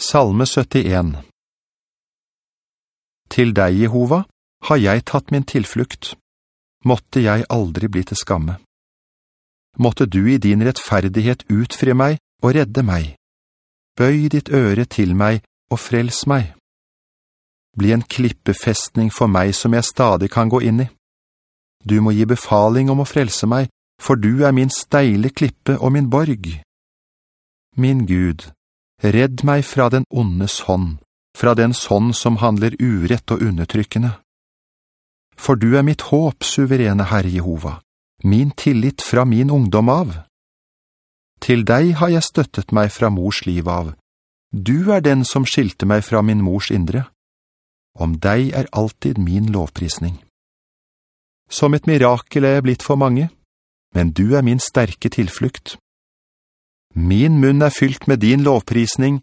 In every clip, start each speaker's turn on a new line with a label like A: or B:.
A: Salme 71 Til deg, Jehova, har jeg tatt min tilflukt. Måtte jeg aldri bli til skamme. Måtte du i din rettferdighet utfri meg og redde meg. Bøy ditt øre til meg og frels meg. Bli en klippefestning for meg som jeg stadig kan gå inn i. Du må gi befaling om å frelse meg, for du er min steile klippe og min borg. Min Gud, redd meg fra den ondes hånd, fra den sånn som handler urett og undertrykkende. For du er mitt håp, suverene Herre Jehova, min tillit fra min ungdom av. Til deg har jeg støttet meg fra mors liv av. Du er den som skilte meg fra min mors indre. Om deg er alltid min lovprisning. Som et mirakel er jeg blitt for mange, men du er min sterke tilflukt. Min munn er fylt med din lovprisning,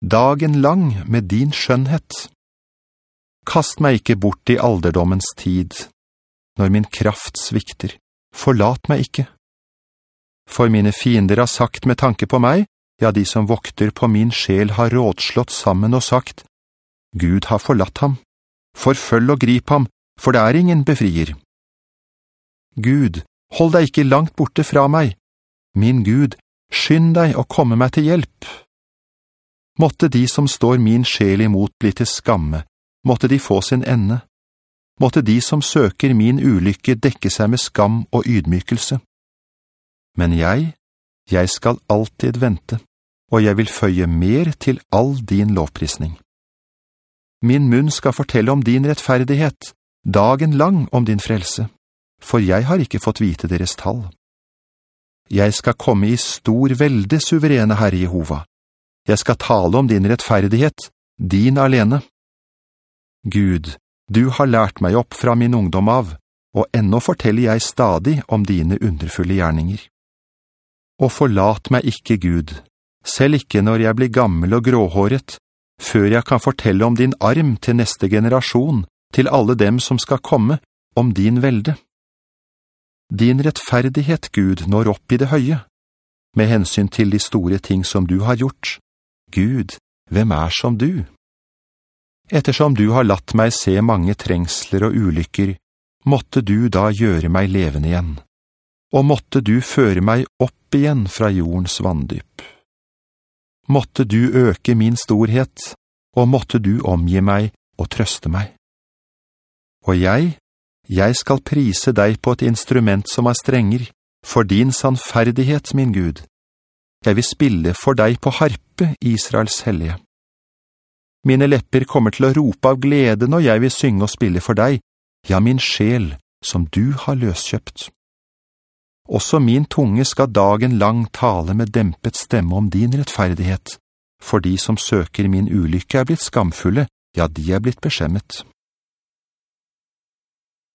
A: dagen lang med din skjønnhet. Kast meg ikke bort i alderdommens tid, når min kraft svikter. Forlat meg ikke. For mine fiender har sagt med tanke på meg, ja, de som vokter på min sjel har rådslått sammen og sagt, Gud har forlatt ham. Forfølg og grip ham, for det er ingen befrier. Gud, hold deg ikke langt borte fra meg. Min Gud, skynd deg å komme meg til hjelp. Måtte de som står min sjel imot bli til skamme, måtte de få sin ende. Måtte de som søker min ulykke dekke seg med skam og ydmykelse. Men jeg, jeg skal alltid vente, og jeg vil føye mer til all din lovprisning. Min munn skal fortelle om din rettferdighet, dagen lang om din frelse, for jeg har ikke fått vite deres tall. Jeg skal komme i stor velde, suverene Herre Jehova. Jeg skal tale om din rettferdighet, din alene. Gud, du har lært meg opp fra min ungdom av, og ennå forteller jeg stadig om dine underfulle gjerninger. Og forlat meg ikke, Gud, selv ikke når jeg blir gammel og gråhåret, før jeg kan fortelle om din arm til neste generasjon, til alle dem som skal komme, om din velde. Din rettferdighet, Gud, når opp i det høye, med hensyn til de store ting som du har gjort. Gud, hvem er som du? Ettersom du har latt meg se mange trengsler og ulykker, måtte du da gjøre meg levende igjen, og måtte du føre meg opp igjen fra jordens vanndyp. Måtte du øke min storhet, og måtte du omgi meg og trøste meg. Og jeg, jeg skal prise deg på et instrument som er strenger, for din sannferdighet, min Gud. Jeg vil spille for deg på harpe, Israels hellige. Mine lepper kommer til å rope av glede når jeg vil synge og spille for deg, ja, min sjel, som du har løskjøpt. Også min tunge skal dagen lang tale med dempet stemme om din rettferdighet, for de som søker min ulykke er blitt skamfulle, ja, de er blitt beskjemmet.